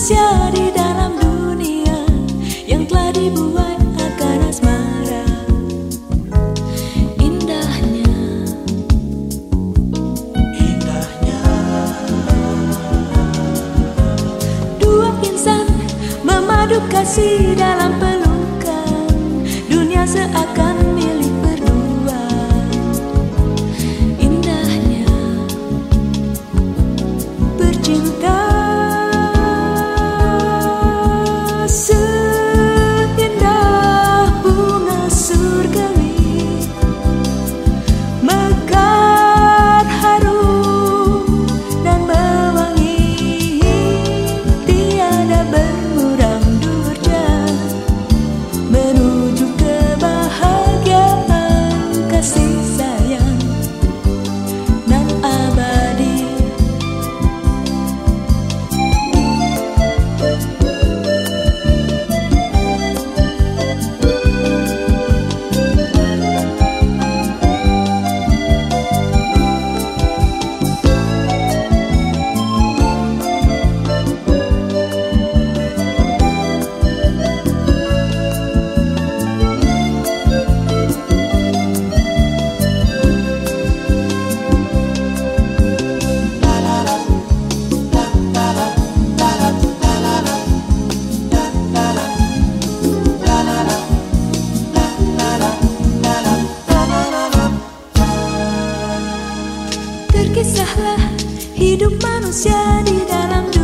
manusia di dalam dunia yang telah dibuat akan asmara. Indahnya. Indahnya. Dua insan memadu kasih dalam pelukan dunia seakan Kisahlah hidup manusia di dalam dunia